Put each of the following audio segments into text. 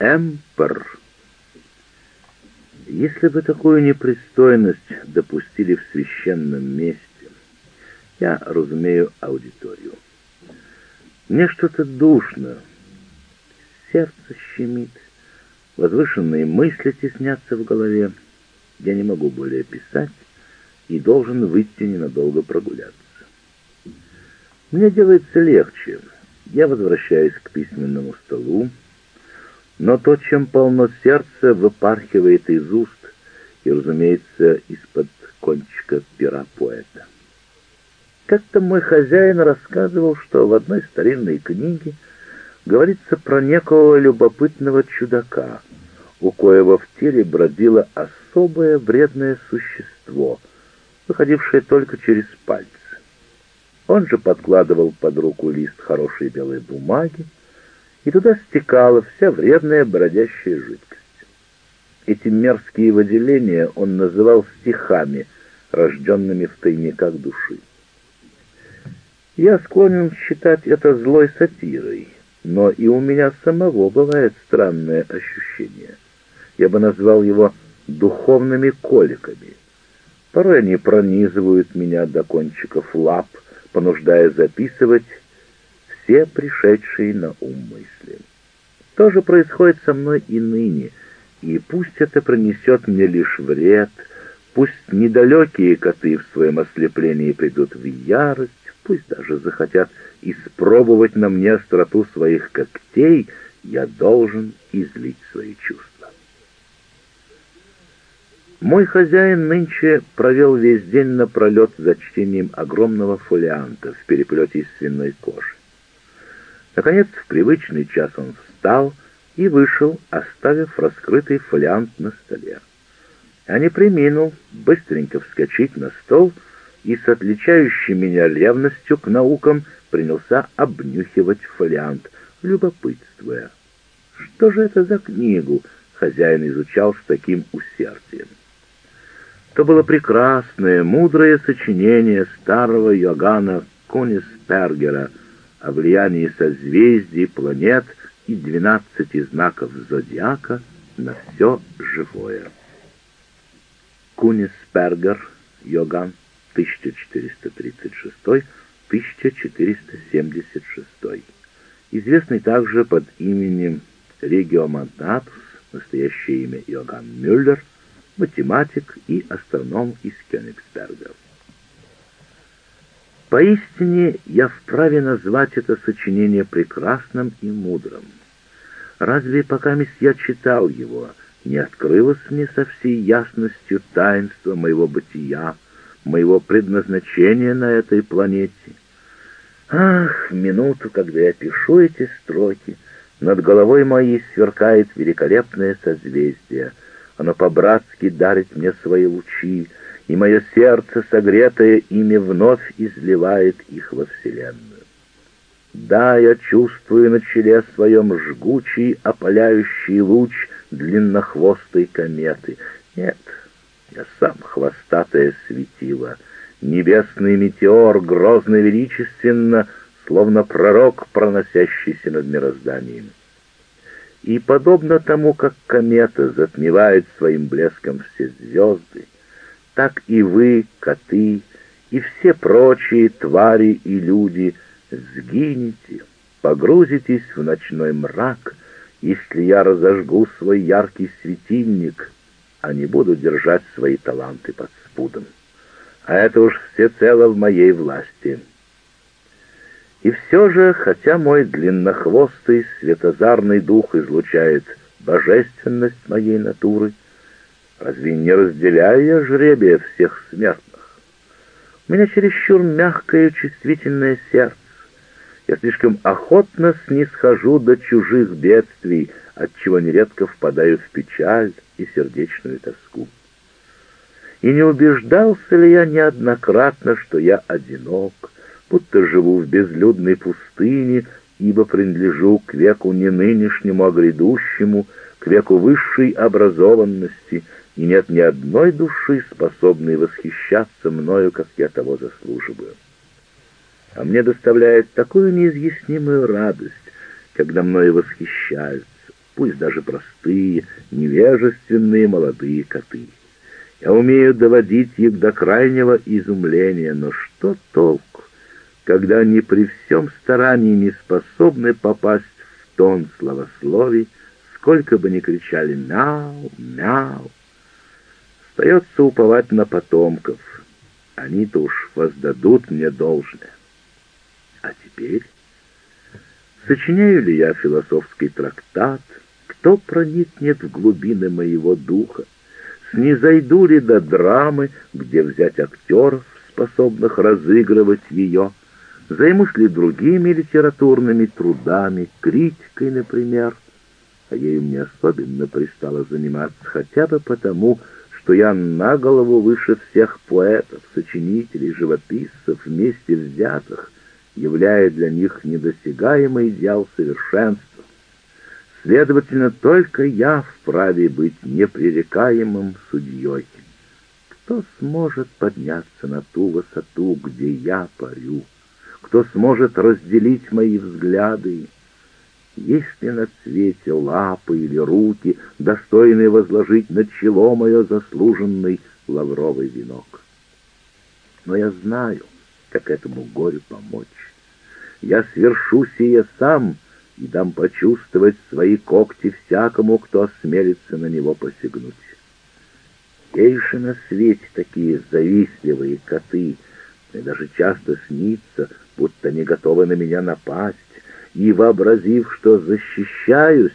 Эмпер. Если бы такую непристойность допустили в священном месте, я разумею аудиторию. Мне что-то душно, сердце щемит, возвышенные мысли теснятся в голове. Я не могу более писать и должен выйти ненадолго прогуляться. Мне делается легче. Я возвращаюсь к письменному столу, но то, чем полно сердце, выпархивает из уст и, разумеется, из-под кончика пера поэта. Как-то мой хозяин рассказывал, что в одной старинной книге говорится про некого любопытного чудака, у коего в теле бродило особое вредное существо, выходившее только через пальцы. Он же подкладывал под руку лист хорошей белой бумаги, и туда стекала вся вредная бродящая жидкость. Эти мерзкие выделения он называл стихами, рожденными в тайниках души. Я склонен считать это злой сатирой, но и у меня самого бывает странное ощущение. Я бы назвал его духовными коликами. Порой они пронизывают меня до кончиков лап, понуждая записывать все пришедшие на ум мысли. То же происходит со мной и ныне, и пусть это принесет мне лишь вред, пусть недалекие коты в своем ослеплении придут в ярость, пусть даже захотят испробовать на мне остроту своих когтей, я должен излить свои чувства. Мой хозяин нынче провел весь день напролет за чтением огромного фолианта в переплете из свиной кожи. Наконец, в привычный час он встал и вышел, оставив раскрытый фолиант на столе. Я не приминул быстренько вскочить на стол и с отличающей меня ревностью к наукам принялся обнюхивать фолиант, любопытствуя. Что же это за книгу хозяин изучал с таким усердием? То было прекрасное, мудрое сочинение старого Йоганна Куниспергера о влиянии созвездий, планет и двенадцати знаков зодиака на все живое. Куниспергер, Йоган 1436-1476, известный также под именем Региомантатус, настоящее имя Иоганн Мюллер, математик и астроном из Кёнигсберга. Поистине я вправе назвать это сочинение прекрасным и мудрым. Разве пока я читал его, не открылось мне со всей ясностью таинства моего бытия, моего предназначения на этой планете. Ах, минуту, когда я пишу эти строки, над головой моей сверкает великолепное созвездие. Оно по-братски дарит мне свои лучи, и мое сердце, согретое ими, вновь изливает их во Вселенную. Да, я чувствую на челе своем жгучий, опаляющий луч длиннохвостой кометы. Нет, я сам хвостатое светило, небесный метеор, грозно величественно, словно пророк, проносящийся над мирозданием. И подобно тому, как комета затмевает своим блеском все звезды, так и вы, коты, и все прочие твари и люди сгинете, погрузитесь в ночной мрак, если я разожгу свой яркий светильник — а не буду держать свои таланты под спудом. А это уж всецело в моей власти. И все же, хотя мой длиннохвостый светозарный дух излучает божественность моей натуры, разве не разделяю я жребия всех смертных? У меня чересчур мягкое чувствительное сердце. Я слишком охотно снисхожу до чужих бедствий, отчего нередко впадаю в печаль и сердечную тоску. И не убеждался ли я неоднократно, что я одинок, будто живу в безлюдной пустыне, ибо принадлежу к веку не нынешнему, а грядущему, к веку высшей образованности, и нет ни одной души, способной восхищаться мною, как я того заслуживаю. А мне доставляет такую неизъяснимую радость, когда мною восхищаются, пусть даже простые, невежественные молодые коты. Я умею доводить их до крайнего изумления, но что толку, когда они при всем старании не способны попасть в тон словословий, сколько бы ни кричали «мяу, мяу». Остается уповать на потомков. Они-то уж воздадут мне должное. А теперь? Сочиняю ли я философский трактат, кто проникнет в глубины моего духа, снизойду ли до драмы, где взять актеров, способных разыгрывать ее, займусь ли другими литературными трудами, критикой, например, а ею мне особенно пристало заниматься хотя бы потому, что я на голову выше всех поэтов, сочинителей, живописцев вместе взятых, являя для них недосягаемый идеал совершенства. Следовательно, только я вправе быть непререкаемым судьей. Кто сможет подняться на ту высоту, где я парю? Кто сможет разделить мои взгляды? Есть ли на свете лапы или руки, достойные возложить на чело мое заслуженный лавровый венок? Но я знаю, как этому горю помочь. Я свершу сие сам и дам почувствовать свои когти всякому, кто осмелится на него посягнуть. Есть на свете такие завистливые коты, мне даже часто снится, будто не готовы на меня напасть, и, вообразив, что защищаюсь,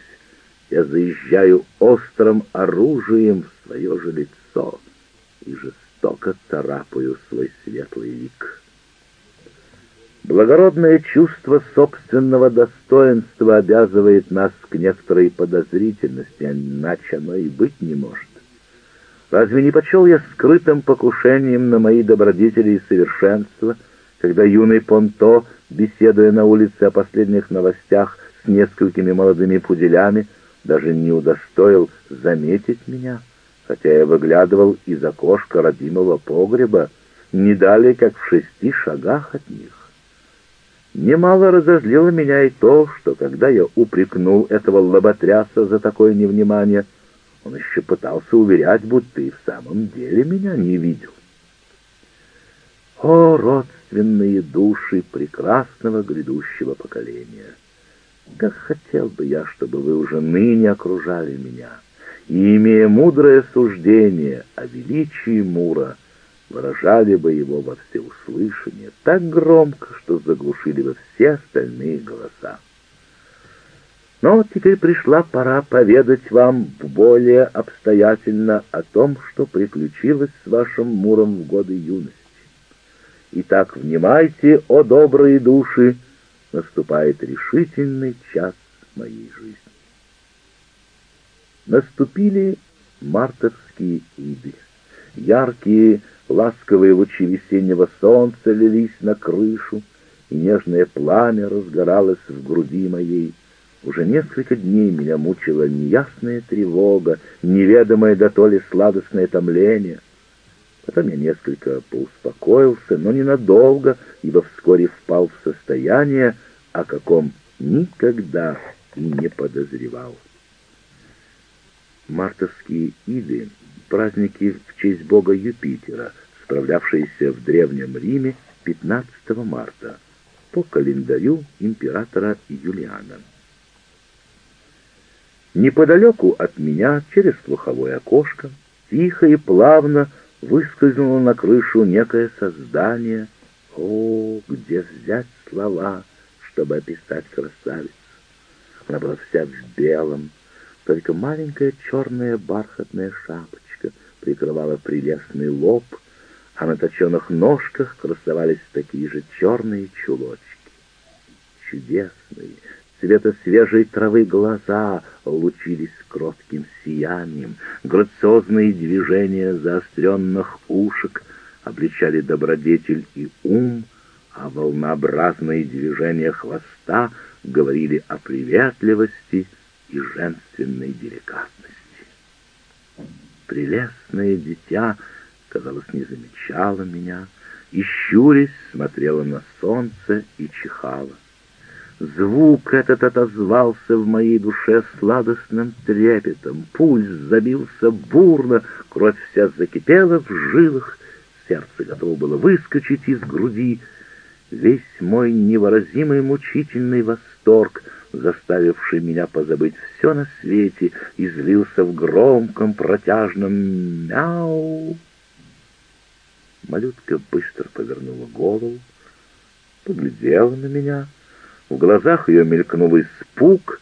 я заезжаю острым оружием в свое же лицо и жестоко царапаю свой светлый лик. Благородное чувство собственного достоинства обязывает нас к некоторой подозрительности, иначе оно и быть не может. Разве не почел я скрытым покушением на мои добродетели и совершенства, когда юный Понто беседуя на улице о последних новостях с несколькими молодыми пуделями, даже не удостоил заметить меня, хотя я выглядывал из окошка родимого погреба, не далее, как в шести шагах от них. Немало разозлило меня и то, что, когда я упрекнул этого лоботряса за такое невнимание, он еще пытался уверять, будто и в самом деле меня не видел. О, родственные души прекрасного грядущего поколения! Как хотел бы я, чтобы вы уже ныне окружали меня, и, имея мудрое суждение о величии Мура, выражали бы его во всеуслышание так громко, что заглушили бы все остальные голоса. Но теперь пришла пора поведать вам более обстоятельно о том, что приключилось с вашим Муром в годы юности. Итак, внимайте, о добрые души, наступает решительный час моей жизни. Наступили мартовские иды. Яркие, ласковые лучи весеннего солнца лились на крышу, и нежное пламя разгоралось в груди моей. Уже несколько дней меня мучила неясная тревога, неведомое до то ли сладостное томление — Я несколько поуспокоился, но ненадолго, ибо вскоре впал в состояние, о каком никогда и не подозревал. Мартовские иды — праздники в честь бога Юпитера, справлявшиеся в Древнем Риме 15 марта по календарю императора Юлиана. Неподалеку от меня, через слуховое окошко, тихо и плавно выскользнуло на крышу некое создание. О, где взять слова, чтобы описать красавицу? Она была вся в белом, только маленькая черная бархатная шапочка прикрывала прелестный лоб, а на точенных ножках красовались такие же черные чулочки. Чудесные, цвета свежей травы глаза лучились кротким сиянием, грациозные движения заостренных ушек обличали добродетель и ум, а волнообразные движения хвоста говорили о приветливости и женственной деликатности. Прелестное дитя, казалось, не замечало меня, и, щурясь, смотрела на солнце и чихала. Звук этот отозвался в моей душе сладостным трепетом. Пульс забился бурно, кровь вся закипела в жилах, сердце готово было выскочить из груди. Весь мой невыразимый мучительный восторг, заставивший меня позабыть все на свете, излился в громком протяжном «мяу». Малютка быстро повернула голову, поглядела на меня. В глазах ее мелькнул испуг,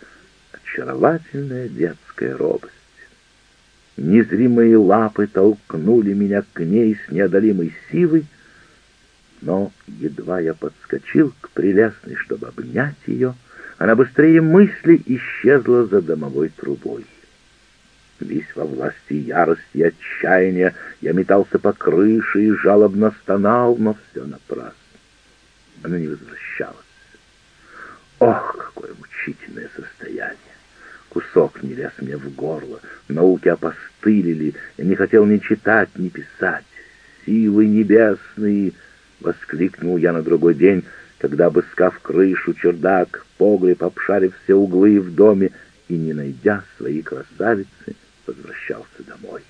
очаровательная детская робость. Незримые лапы толкнули меня к ней с неодолимой силой, но едва я подскочил к прелестной, чтобы обнять ее, она быстрее мысли исчезла за домовой трубой. Весь во власти ярости и отчаяния я метался по крыше и жалобно стонал, но все напрасно. Она не возвращалась. Мучительное состояние! Кусок не лез мне в горло, науки опостылили, я не хотел ни читать, ни писать. «Силы небесные!» — воскликнул я на другой день, когда, обыскав крышу, чердак, погреб, обшарив все углы в доме и, не найдя своей красавицы, возвращался домой.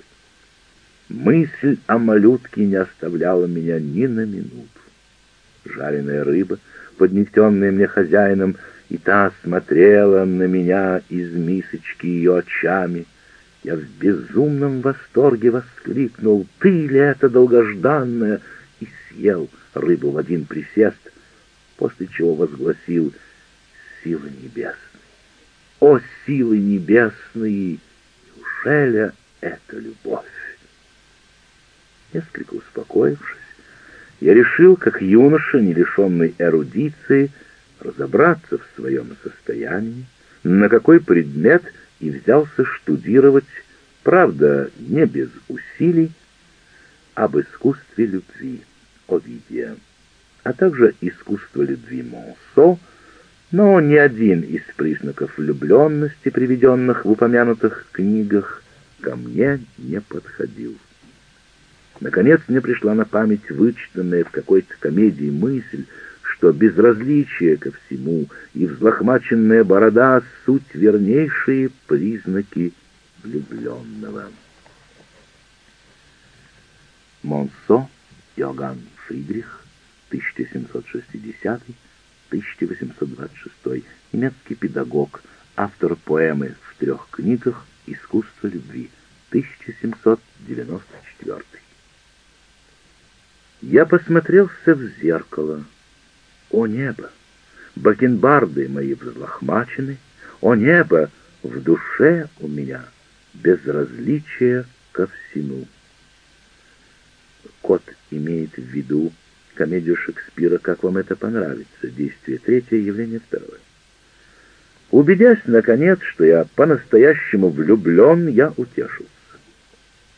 Мысль о малютке не оставляла меня ни на минуту. Жареная рыба, поднесенная мне хозяином, и та смотрела на меня из мисочки ее очами. Я в безумном восторге воскликнул «Ты ли это долгожданное?» и съел рыбу в один присест, после чего возгласил «Силы небесные! О, силы небесные! Неужели это любовь?» Несколько успокоившись, я решил, как юноша, не лишенный эрудиции, разобраться в своем состоянии, на какой предмет и взялся штудировать, правда, не без усилий, об искусстве любви Овидия, а также искусство любви Монсо, но ни один из признаков влюбленности, приведенных в упомянутых книгах, ко мне не подходил. Наконец мне пришла на память вычитанная в какой-то комедии мысль, что безразличие ко всему и взлохмаченная борода — суть вернейшие признаки влюбленного. Монсо Иоганн Фридрих, 1760-1826, немецкий педагог, автор поэмы в трех книгах «Искусство любви», 1794. Я посмотрелся в зеркало. О небо! Бакенбарды мои взлохмачены. О небо! В душе у меня безразличие ко всему. Кот имеет в виду комедию Шекспира «Как вам это понравится?» Действие третье, явление второе. Убедясь, наконец, что я по-настоящему влюблен, я утешился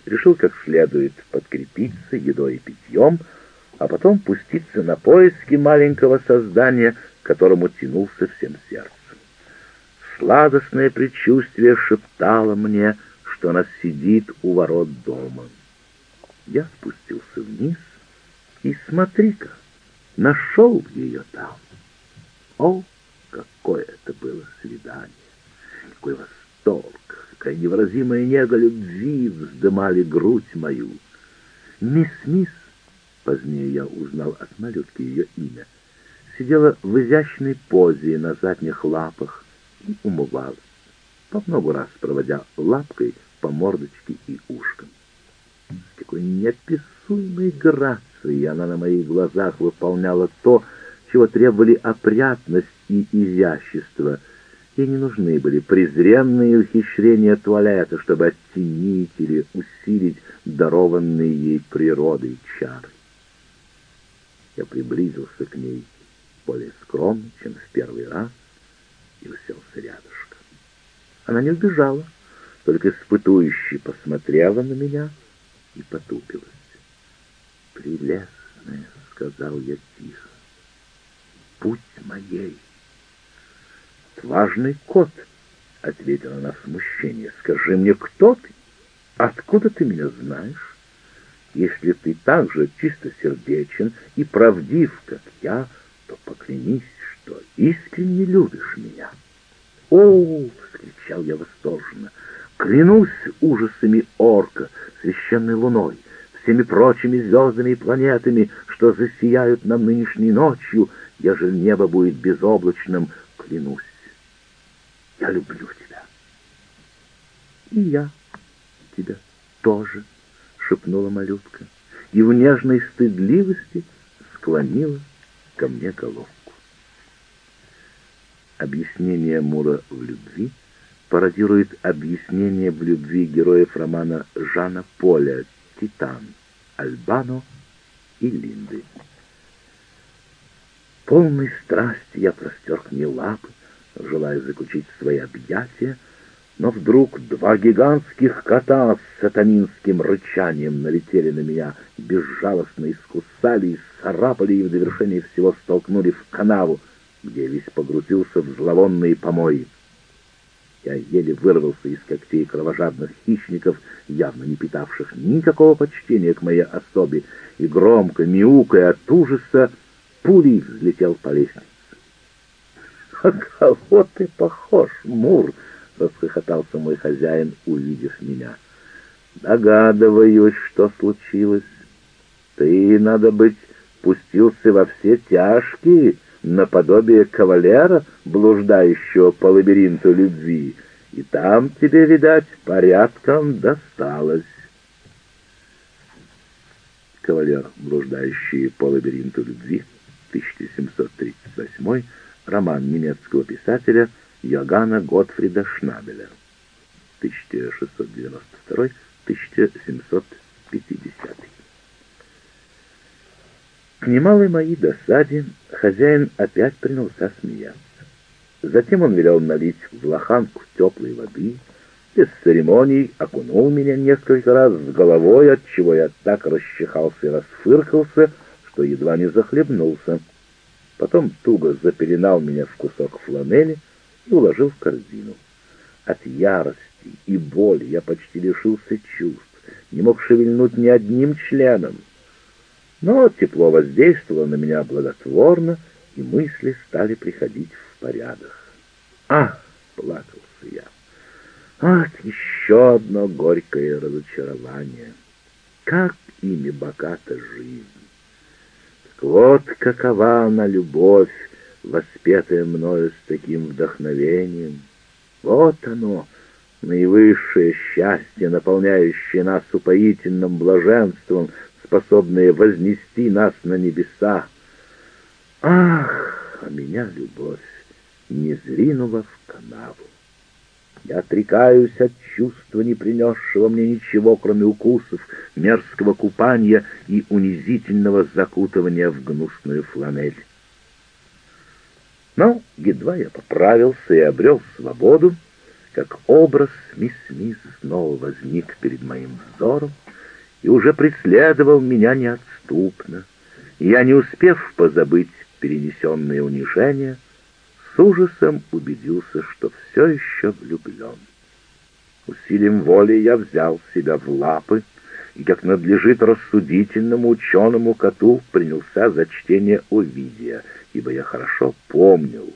решил как следует подкрепиться едой и питьем, а потом пуститься на поиски маленького создания, к которому тянулся всем сердцем. Сладостное предчувствие шептало мне, что она сидит у ворот дома. Я спустился вниз и, смотри-ка, нашел ее там. О, какое это было свидание! Какой восторг! Какая невыразимая нега любви вздымали грудь мою. Мисс Мисс, позднее я узнал от малютки ее имя, сидела в изящной позе на задних лапах и умывалась, по много раз проводя лапкой по мордочке и ушкам. С какой неописуемой грацией она на моих глазах выполняла то, чего требовали опрятность и изящество — Ей не нужны были презренные ухищрения туалета, чтобы оттенить или усилить дарованные ей природой чары. Я приблизился к ней более скромно, чем в первый раз, и уселся рядышком. Она не убежала, только испытующе посмотрела на меня и потупилась. «Прелестная», — сказал я тихо, — «путь моей». «Отважный кот», — ответила она в смущении, — «скажи мне, кто ты? Откуда ты меня знаешь? Если ты так же чистосердечен и правдив, как я, то поклянись, что искренне любишь меня. «О!» — вскричал я восторженно. «Клянусь ужасами орка, священной луной, всеми прочими звездами и планетами, что засияют нам нынешней ночью, ежели небо будет безоблачным, клянусь. Я люблю тебя». «И я тебя тоже», — шепнула малютка, и в нежной стыдливости склонила ко мне головку. Объяснение Мура в любви пародирует объяснение в любви героев романа Жана Поля «Титан», Альбано и Линды. Полной страсти я простер к ней лапы, желая заключить свои объятия, но вдруг два гигантских кота с сатанинским рычанием налетели на меня, безжалостно искусали и царапали и в довершение всего столкнули в канаву, где весь погрузился в зловонные помои. Я еле вырвался из когтей кровожадных хищников, явно не питавших никакого почтения к моей особе, и громко, мяукая от ужаса, пулей взлетел по лестнице. «А кого ты похож, Мур?» — расхохотался мой хозяин, увидев меня. «Догадываюсь, что случилось. Ты, надо быть, пустился во все тяжкие, наподобие кавалера, блуждающего по лабиринту любви, и там тебе, видать, порядком досталось. Кавалер, блуждающий по лабиринту любви, 1738 роман немецкого писателя Йоганна Готфрида Шнабеля, 1692-1750. К немалой моей досаде хозяин опять принялся смеяться. Затем он велел налить в лоханку теплой воды, без церемоний окунул меня несколько раз с головой, отчего я так расчихался и расфыркался, что едва не захлебнулся. Потом туго запеленал меня в кусок фланели и уложил в корзину. От ярости и боли я почти лишился чувств, не мог шевельнуть ни одним членом. Но тепло воздействовало на меня благотворно, и мысли стали приходить в порядок. «Ах!» — плакался я. «Вот еще одно горькое разочарование! Как ими богата жизнь! Вот какова она любовь, воспетая мною с таким вдохновением! Вот оно!» наивысшее счастье, наполняющее нас упоительным блаженством, способные вознести нас на небеса. Ах, а меня любовь не зринула в канаву. Я отрекаюсь от чувства, не принесшего мне ничего, кроме укусов, мерзкого купания и унизительного закутывания в гнусную фланель. Но едва я поправился и обрел свободу, как образ мисс Мисс снова возник перед моим взором, и уже преследовал меня неотступно. Я, не успев позабыть перенесенные унижения, с ужасом убедился, что все еще влюблен. Усилием воли я взял себя в лапы и, как надлежит рассудительному ученому коту, принялся за чтение Овидия, ибо я хорошо помнил,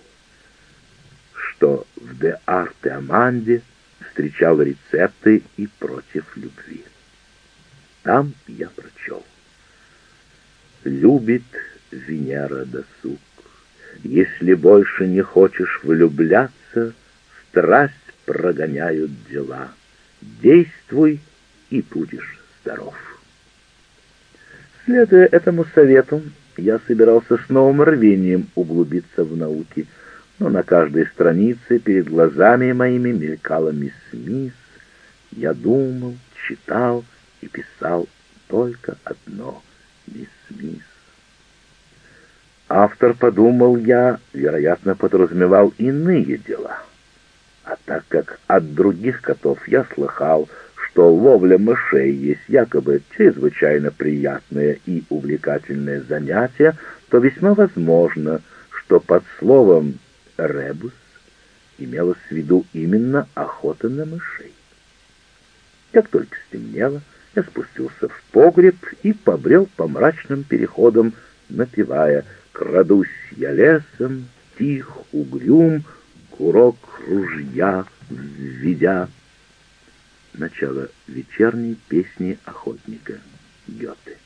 что в «Де Арте Аманде» встречал рецепты и против любви. Там я прочел. Любит Венера досуг. Если больше не хочешь влюбляться, страсть прогоняют дела. Действуй, и будешь здоров. Следуя этому совету, я собирался с новым рвением углубиться в науки, но на каждой странице перед глазами моими мелькала мисс Смис. Я думал, читал, и писал только одно — мисс Мисс. Автор, подумал я, вероятно, подразумевал иные дела. А так как от других котов я слыхал, что ловля мышей есть якобы чрезвычайно приятное и увлекательное занятие, то весьма возможно, что под словом «ребус» имелось в виду именно охота на мышей. Как только стемнело, я спустился в погреб и побрел по мрачным переходам, напевая «Крадусь я лесом, тих, угрюм, курок ружья введя. Начало вечерней песни охотника Гёте.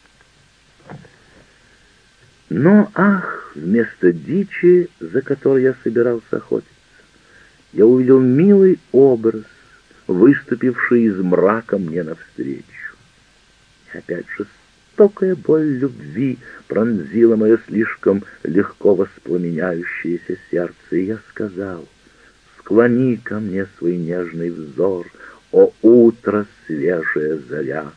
Но, ах, вместо дичи, за которой я собирался охотиться, я увидел милый образ, выступивший из мрака мне навстречу. И опять жестокая боль любви пронзила мое слишком легко воспламеняющееся сердце, и я сказал, «Склони ко мне свой нежный взор, о утро свежая заря!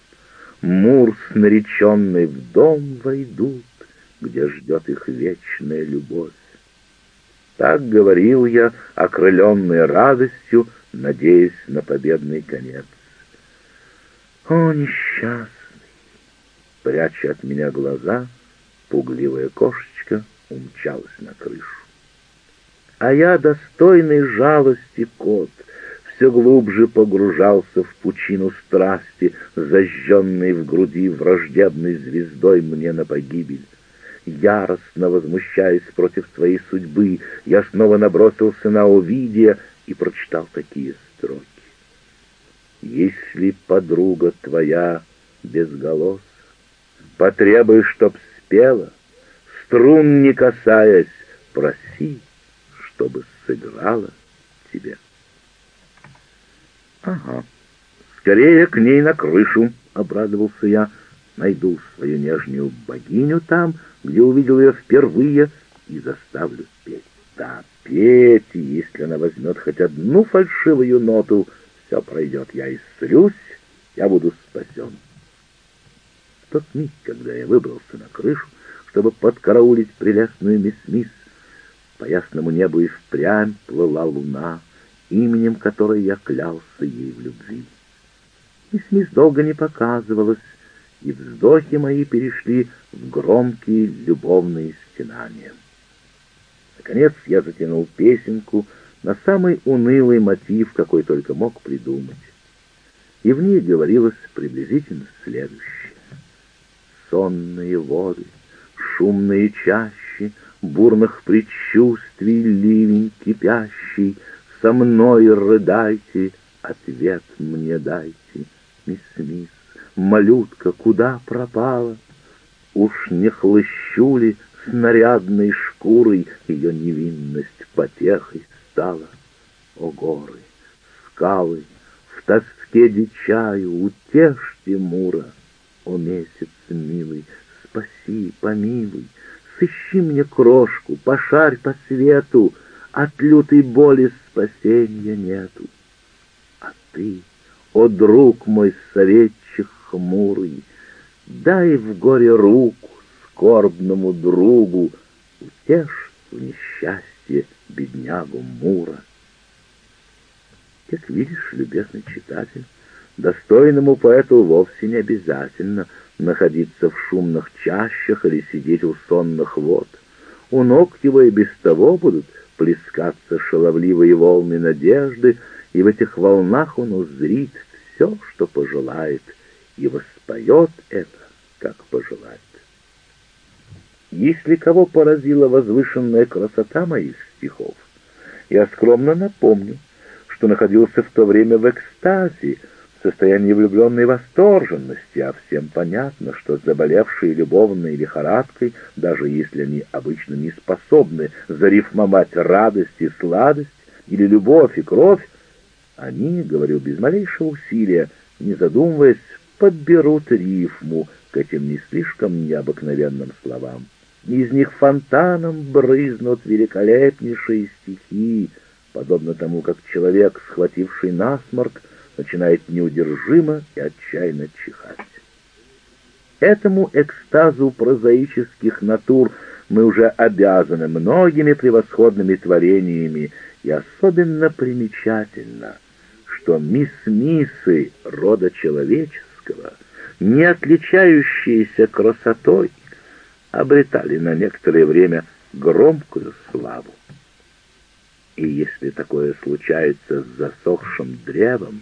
Мур с нареченной в дом войдут, где ждет их вечная любовь. Так говорил я, окрыленный радостью, надеясь на победный конец. О, несчастный! Пряча от меня глаза, пугливая кошечка умчалась на крышу. А я, достойный жалости кот, все глубже погружался в пучину страсти, зажженной в груди враждебной звездой мне на погибель. Яростно возмущаясь против своей судьбы, я снова набросился на Овидия и прочитал такие строки. «Если подруга твоя безголос, потребуй, чтоб спела, струн не касаясь, проси, чтобы сыграла тебе». «Ага, скорее к ней на крышу», — обрадовался я, — найду свою нежную богиню там, где увидел ее впервые, и заставлю петь. Да, петь, и если она возьмет хоть одну фальшивую ноту, все пройдет, я исцелюсь, я буду спасен. В тот миг, когда я выбрался на крышу, чтобы подкараулить прелестную мисс Мисс, по ясному небу и впрямь плыла луна, именем которой я клялся ей в любви. Мисс Мисс долго не показывалась, и вздохи мои перешли в громкие любовные стенания. Наконец я затянул песенку на самый унылый мотив, какой только мог придумать. И в ней говорилось приблизительно следующее. Сонные воды, шумные чащи, бурных предчувствий ливень кипящий, со мной рыдайте, ответ мне дайте, мисс Мисс малютка куда пропала? Уж не хлыщу ли снарядной шкурой ее невинность потехой стала? О горы, скалы, в тоске дичаю, утешьте Мура. О месяц милый, спаси, помилуй, сыщи мне крошку, пошарь по свету, от лютой боли спасения нету. А ты, о друг мой советчик хмурый, Дай в горе руку скорбному другу, Утешь в несчастье беднягу Мура. Как видишь, любезный читатель, достойному поэту вовсе не обязательно находиться в шумных чащах или сидеть у сонных вод. У ног его и без того будут плескаться шаловливые волны надежды, и в этих волнах он узрит все, что пожелает — и воспоет это, как пожелает. Если кого поразила возвышенная красота моих стихов, я скромно напомню, что находился в то время в экстазе, состоянии влюбленной восторженности, а всем понятно, что заболевшие любовной лихорадкой, даже если они обычно не способны зарифмовать радость и сладость, или любовь и кровь, они, говорю без малейшего усилия, не задумываясь, подберут рифму к этим не слишком необыкновенным словам. Из них фонтаном брызнут великолепнейшие стихи, подобно тому, как человек, схвативший насморк, начинает неудержимо и отчаянно чихать. Этому экстазу прозаических натур мы уже обязаны многими превосходными творениями, и особенно примечательно, что мисс-миссы рода человеческого не отличающиеся красотой, обретали на некоторое время громкую славу. И если такое случается с засохшим древом,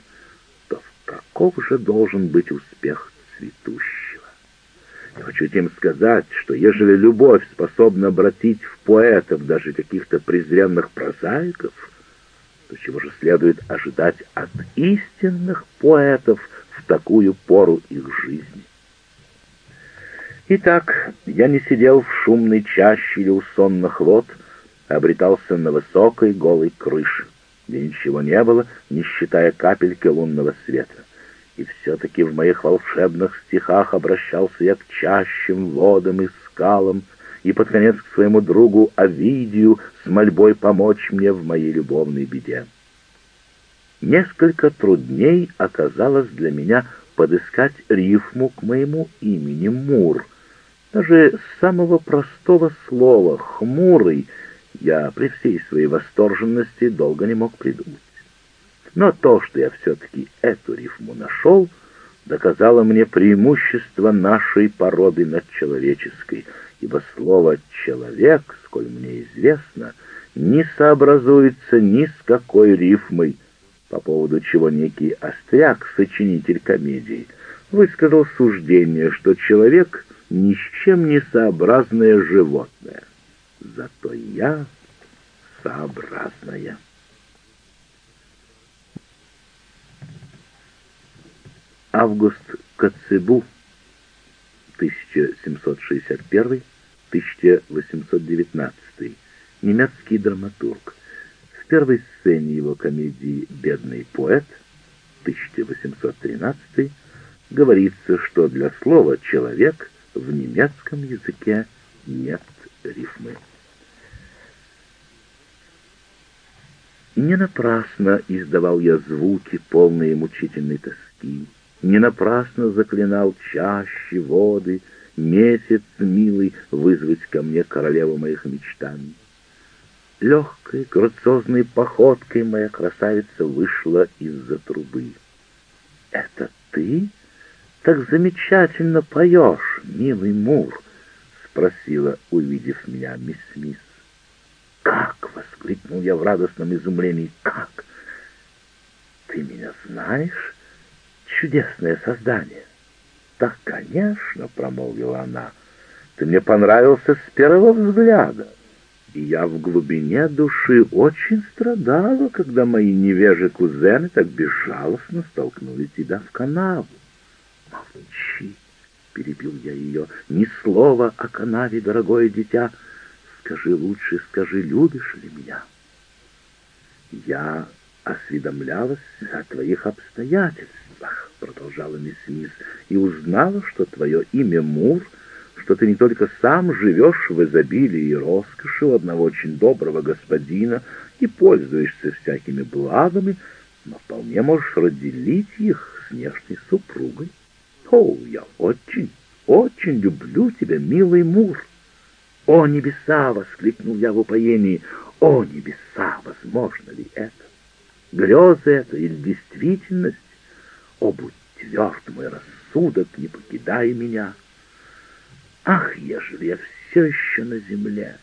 каков же должен быть успех цветущего? Я хочу тем сказать, что ежели любовь способна обратить в поэтов даже каких-то презренных прозаиков, то чего же следует ожидать от истинных поэтов в такую пору их жизни? Итак, я не сидел в шумной чаще или у сонных лот, а обретался на высокой голой крыше, где ничего не было, не считая капельки лунного света. И все-таки в моих волшебных стихах обращался я к чащим водам и скалам, и под конец к своему другу Овидию с мольбой помочь мне в моей любовной беде. Несколько трудней оказалось для меня подыскать рифму к моему имени Мур. Даже с самого простого слова «хмурый» я при всей своей восторженности долго не мог придумать. Но то, что я все-таки эту рифму нашел, доказало мне преимущество нашей породы над человеческой, ибо слово «человек», сколь мне известно, не сообразуется ни с какой рифмой, по поводу чего некий остряк, сочинитель комедии, высказал суждение, что человек — ни с чем не сообразное животное. Зато я сообразная. Август Коцебу, 1761-1819, немецкий драматург. В первой сцене его комедии «Бедный поэт» 1813 говорится, что для слова «человек» в немецком языке нет рифмы. Не напрасно издавал я звуки, полные мучительной тоски. Не напрасно заклинал чаще воды, месяц милый вызвать ко мне королеву моих мечтаний. Легкой, грациозной походкой моя красавица вышла из-за трубы. «Это ты так замечательно поешь, милый Мур?» — спросила, увидев меня мисс Смис. «Как?» — воскликнул я в радостном изумлении. «Как? Ты меня знаешь?» чудесное создание. «Так, конечно», — промолвила она, — «ты мне понравился с первого взгляда, и я в глубине души очень страдала, когда мои невежи кузены так безжалостно столкнули тебя в канаву». «Молчи», — перебил я ее, — «ни слова о канаве, дорогое дитя. Скажи лучше, скажи, любишь ли меня?» «Я осведомлялась о твоих обстоятельствах», — продолжала мисс Смис, — «и узнала, что твое имя Мур, что ты не только сам живешь в изобилии и роскоши у одного очень доброго господина и пользуешься всякими благами, но вполне можешь разделить их с нежной супругой. О, я очень, очень люблю тебя, милый Мур!» «О, небеса!» — воскликнул я в упоении. «О, небеса! Возможно ли это?» Греза это или действительность? О, будь тверд, мой рассудок, не покидай меня. Ах, ежели я все еще на земле,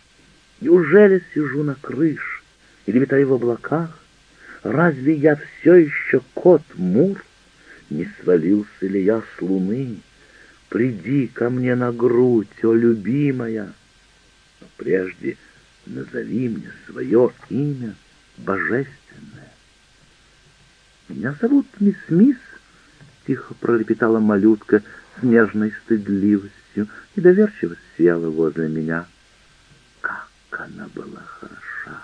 неужели сижу на крыше или витаю в облаках? Разве я все еще кот Мур? Не свалился ли я с луны? Приди ко мне на грудь, о любимая! Но прежде назови мне свое имя божественное. «Меня зовут мисс Мисс», — тихо пролепетала малютка с нежной стыдливостью и доверчиво села возле меня. Как она была хороша!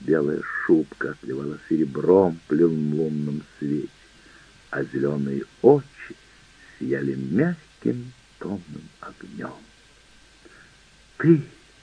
Белая шубка отливала серебром в лунном свете, а зеленые очи сияли мягким томным огнем. «Ты